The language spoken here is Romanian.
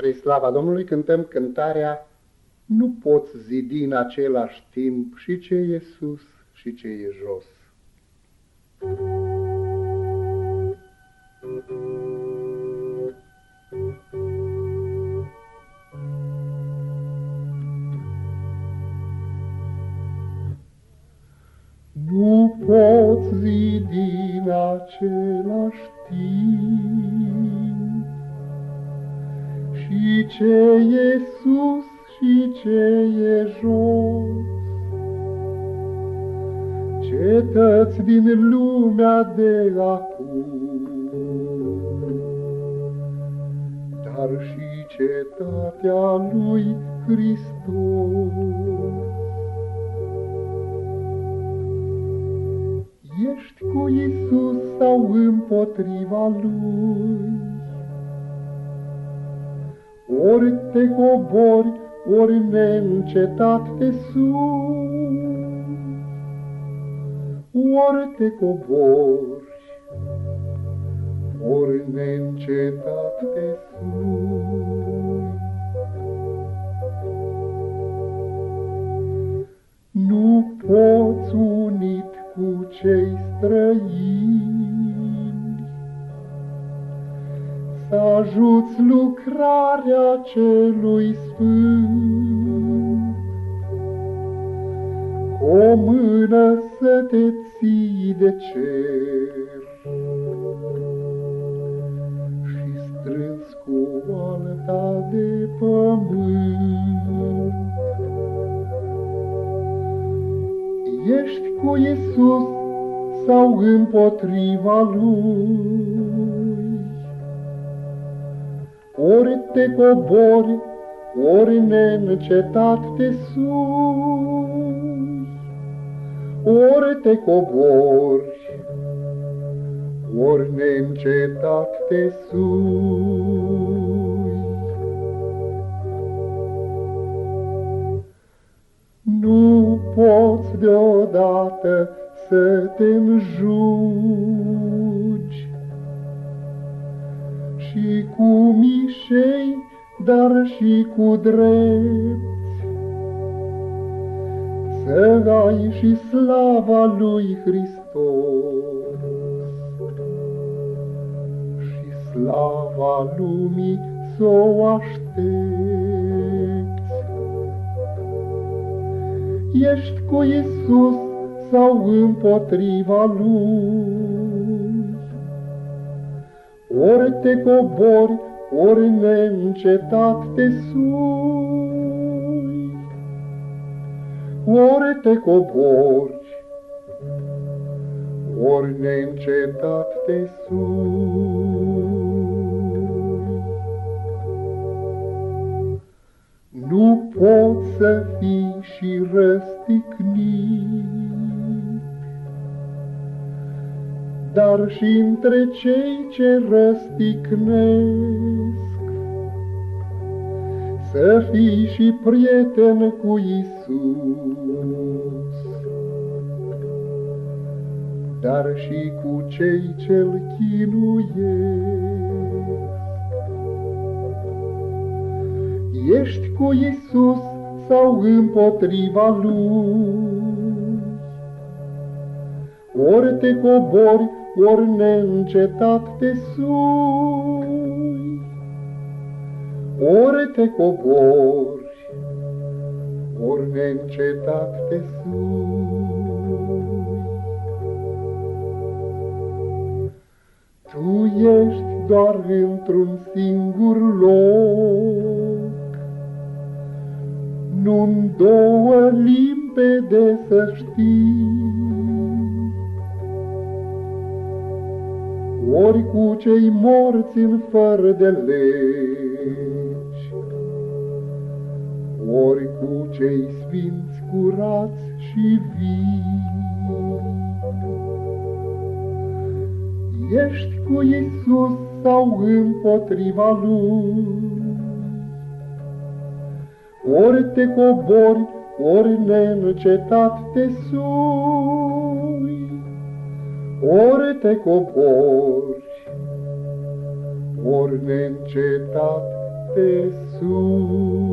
Spre slava Domnului cântăm cântarea Nu poți zidi în același timp și ce e sus și ce e jos. Nu poți zidi în același timp și ce e sus și ce e jos. Cetăți din lumea de acum, dar și cetatea lui Hristos. Ești cu Isus sau împotriva lui? Ori te cobori, ori neîncetat te sus, ori te cobori, ori neîncetat te sus. Nu poți unit cu cei străini, să ajuți lucrarea celui sfânt. O mână să te ții de cer și strâns cu alta de pământ. Ești cu Isus sau împotriva Lui? Te cobori, ori neîncetat te sus, ori te cobori, ori neîncetat te sus. Nu poți deodată să te înjugi, și cu mișei, dar și cu drept. Să ai și slava lui Hristos și slava lumii să o aștepți. Ești cu Isus sau împotriva lui? Ori te cobori, ori neîncetat te sui. Ori te cobori, ori neîncetat te sui. Nu poți să fii și răstignit, dar și între cei ce răsticnesc. Să fii și prieten cu Isus, dar și cu cei ce-L chinuiesc. Ești cu Isus sau împotriva Lui? Ori te cobori ori neîncetat te sui, ori te cobori, ori neîncetat te sui. Tu ești doar într-un singur loc, nu-n două limpede să știi, ori cu cei morți în fără de legi, ori cu cei sfinți curați și vii. Ești cu Isus sau împotriva Lui, ori te cobori, ori neîncetat te sui ori te cobori, ori neîncetat de sus.